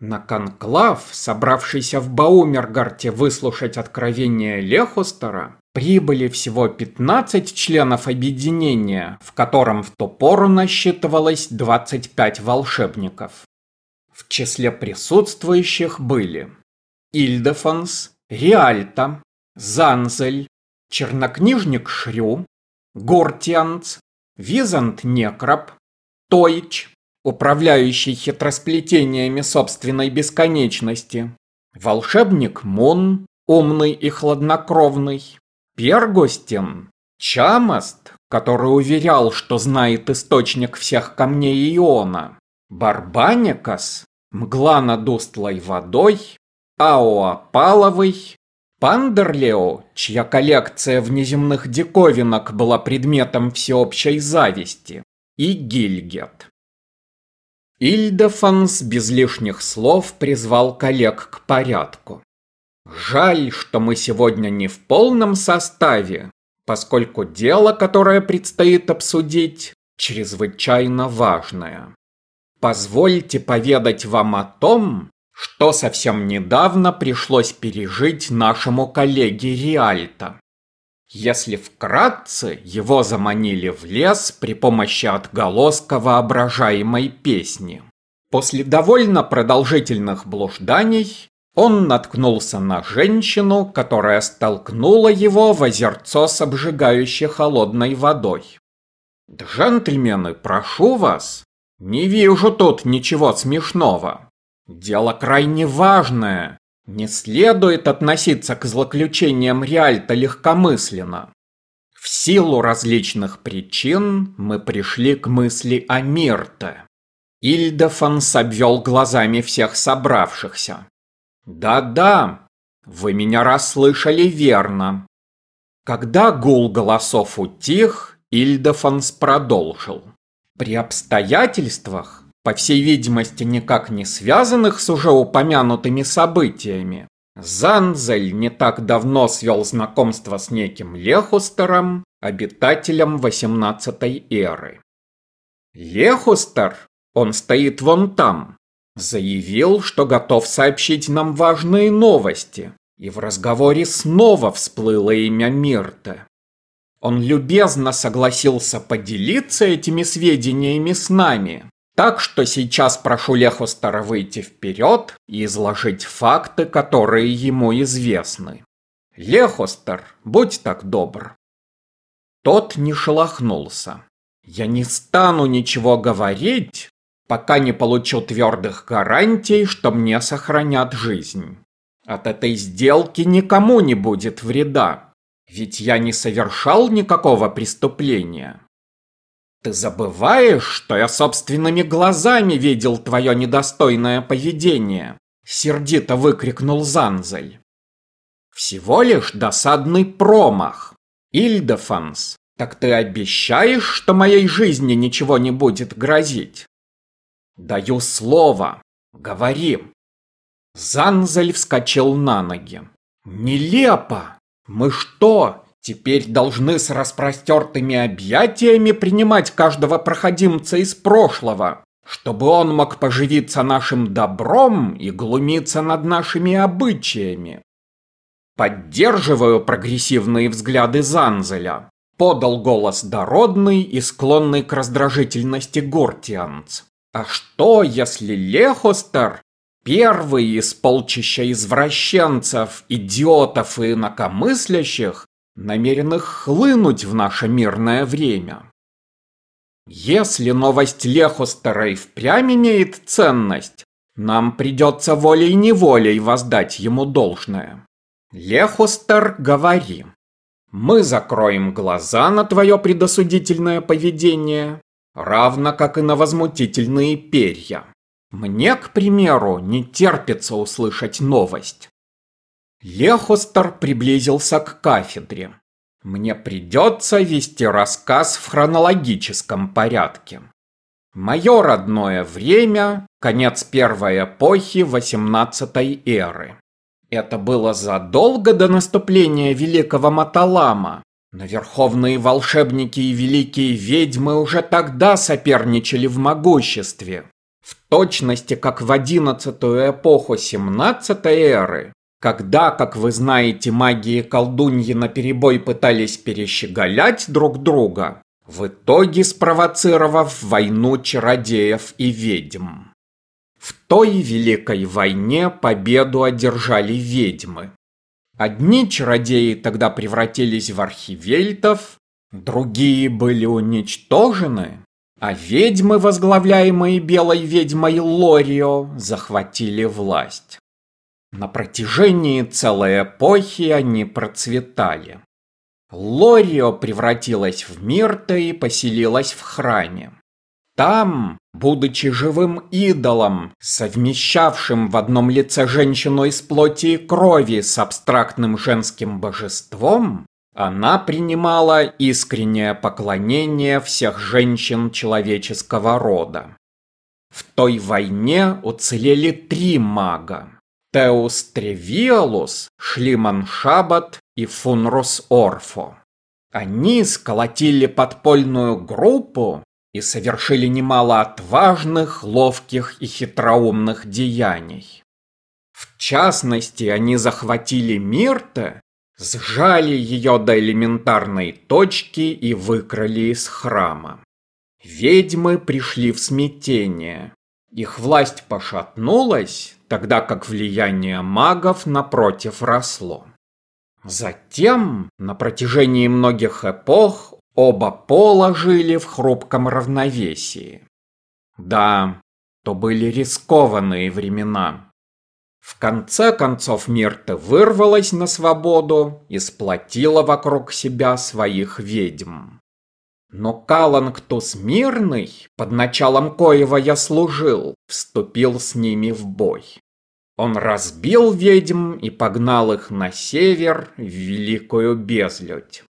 На конклав, собравшийся в Баумергарте выслушать откровение Лехустера, прибыли всего 15 членов объединения, в котором в ту пору насчитывалось 25 волшебников. В числе присутствующих были Ильдефонс, Риальта, Занзель, чернокнижник Шрю, Гортианц, Визант Некроп, Тойч, управляющий хитросплетениями собственной бесконечности, волшебник Мун, умный и хладнокровный, Пергостин, Чамаст, который уверял, что знает источник всех камней Иона, Барбаникас, мгла над устлой водой, Аоапаловый, Пандерлео, чья коллекция внеземных диковинок была предметом всеобщей зависти, и Гильгет. Ильдефанс без лишних слов призвал коллег к порядку. Жаль, что мы сегодня не в полном составе, поскольку дело, которое предстоит обсудить, чрезвычайно важное. Позвольте поведать вам о том, что совсем недавно пришлось пережить нашему коллеге Риальто. Если вкратце, его заманили в лес при помощи отголоска воображаемой песни. После довольно продолжительных блужданий он наткнулся на женщину, которая столкнула его в озерцо с обжигающей холодной водой. «Джентльмены, прошу вас, не вижу тут ничего смешного. Дело крайне важное. Не следует относиться к злоключениям Риальто легкомысленно. В силу различных причин мы пришли к мысли о Мирте. Ильдефанс обвел глазами всех собравшихся. «Да-да, вы меня расслышали верно». Когда гул голосов утих, Ильдефанс продолжил. «При обстоятельствах, по всей видимости никак не связанных с уже упомянутыми событиями. Занзель не так давно свел знакомство с неким Лехустером, обитателем 18 эры. Лехустер, он стоит вон там, заявил, что готов сообщить нам важные новости, и в разговоре снова всплыло имя Мирта. Он любезно согласился поделиться этими сведениями с нами, так что сейчас прошу Лехустера выйти вперед и изложить факты, которые ему известны. Лехустер, будь так добр. Тот не шелохнулся. Я не стану ничего говорить, пока не получу твердых гарантий, что мне сохранят жизнь. От этой сделки никому не будет вреда, ведь я не совершал никакого преступления. Ты забываешь, что я собственными глазами видел твое недостойное поведение? Сердито выкрикнул Занзель. Всего лишь досадный промах. Ильдефанс, так ты обещаешь, что моей жизни ничего не будет грозить? Даю слово. Говори. Занзель вскочил на ноги. Нелепо! Мы что, Теперь должны с распростертыми объятиями принимать каждого проходимца из прошлого, чтобы он мог поживиться нашим добром и глумиться над нашими обычаями. Поддерживаю прогрессивные взгляды Занзеля, подал голос дородный и склонный к раздражительности Гортианц. А что, если Лехостер, первый из полчища извращенцев, идиотов и инакомыслящих, намеренных хлынуть в наше мирное время. Если новость Лехустера и впрямь имеет ценность, нам придется волей-неволей воздать ему должное. Лехустер, говори. Мы закроем глаза на твое предосудительное поведение, равно как и на возмутительные перья. Мне, к примеру, не терпится услышать новость. Лехостер приблизился к кафедре. Мне придется вести рассказ в хронологическом порядке. Мое родное время – конец первой эпохи 18 эры. Это было задолго до наступления Великого Маталама, но верховные волшебники и великие ведьмы уже тогда соперничали в могуществе. В точности, как в одиннадцатую эпоху семнадцатой эры, когда, как вы знаете, маги и колдуньи наперебой пытались перещеголять друг друга, в итоге спровоцировав войну чародеев и ведьм. В той Великой войне победу одержали ведьмы. Одни чародеи тогда превратились в архивельтов, другие были уничтожены, а ведьмы, возглавляемые белой ведьмой Лорио, захватили власть. На протяжении целой эпохи они процветали. Лорио превратилась в Мирта и поселилась в храме. Там, будучи живым идолом, совмещавшим в одном лице женщину из плоти и крови с абстрактным женским божеством, она принимала искреннее поклонение всех женщин человеческого рода. В той войне уцелели три мага. Теус Тревиалус, Шлиман Шабат и Фунрус Орфо. Они сколотили подпольную группу и совершили немало отважных, ловких и хитроумных деяний. В частности, они захватили Мирте, сжали ее до элементарной точки и выкрали из храма. Ведьмы пришли в смятение. Их власть пошатнулась, тогда как влияние магов напротив росло. Затем, на протяжении многих эпох, оба пола жили в хрупком равновесии. Да, то были рискованные времена. В конце концов Мирта вырвалась на свободу и сплотила вокруг себя своих ведьм. Но Каланктус Мирный, под началом коего я служил, вступил с ними в бой. Он разбил ведьм и погнал их на север в Великую Безлюдь.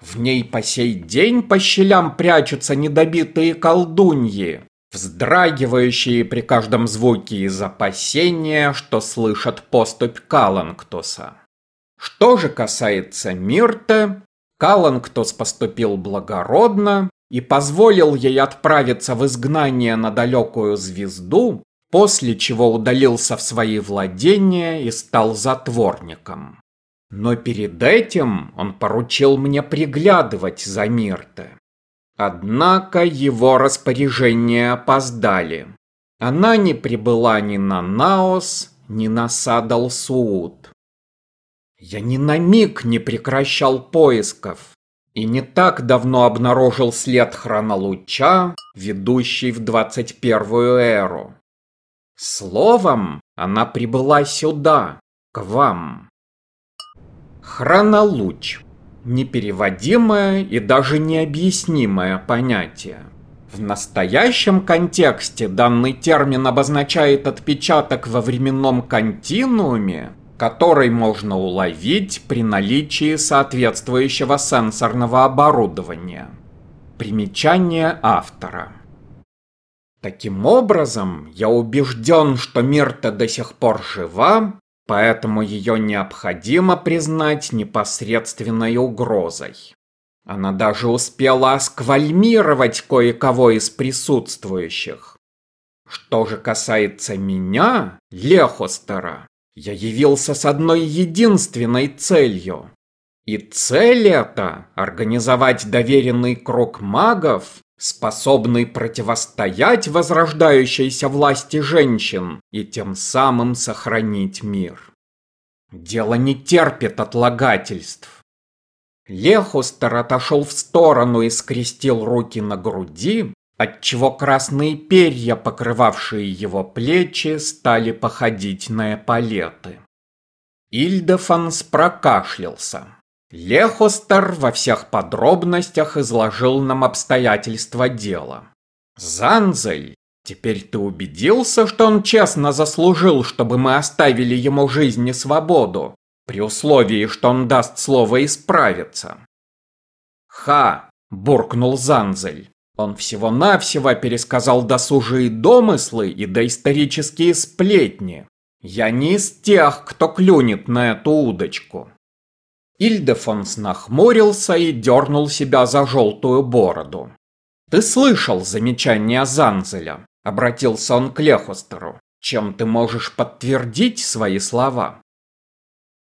В ней по сей день по щелям прячутся недобитые колдуньи, вздрагивающие при каждом звуке из опасения, что слышат поступь Каланктуса. Что же касается Мирте, Каланктос поступил благородно и позволил ей отправиться в изгнание на далекую звезду, после чего удалился в свои владения и стал затворником. Но перед этим он поручил мне приглядывать за Мирте. Однако его распоряжения опоздали. Она не прибыла ни на Наос, ни на Садал-Сууд. Я ни на миг не прекращал поисков и не так давно обнаружил след хронолуча, ведущий в 21-ю эру. Словом, она прибыла сюда, к вам. Хронолуч. Непереводимое и даже необъяснимое понятие. В настоящем контексте данный термин обозначает отпечаток во временном континууме, который можно уловить при наличии соответствующего сенсорного оборудования. Примечание автора. Таким образом, я убежден, что Мирта до сих пор жива, поэтому ее необходимо признать непосредственной угрозой. Она даже успела осквальмировать кое-кого из присутствующих. Что же касается меня, Лехостера, я явился с одной единственной целью. И цель эта – организовать доверенный круг магов, способный противостоять возрождающейся власти женщин и тем самым сохранить мир. Дело не терпит отлагательств. Лехустер отошел в сторону и скрестил руки на груди, отчего красные перья, покрывавшие его плечи, стали походить на эполеты. Ильдефанс прокашлялся. Лехостер во всех подробностях изложил нам обстоятельства дела. Занзель, теперь ты убедился, что он честно заслужил, чтобы мы оставили ему жизнь и свободу, при условии, что он даст слово исправиться. Ха, буркнул Занзель. Он всего-навсего пересказал досужие домыслы и доисторические сплетни. Я не из тех, кто клюнет на эту удочку. Ильдефонс нахмурился и дернул себя за желтую бороду. «Ты слышал замечание Занзеля. Обратился он к Лехустеру. Чем ты можешь подтвердить свои слова?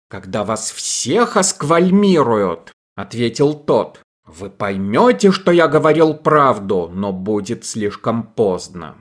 Когда вас всех осквальмируют, ответил тот, вы поймете, что я говорил правду, но будет слишком поздно.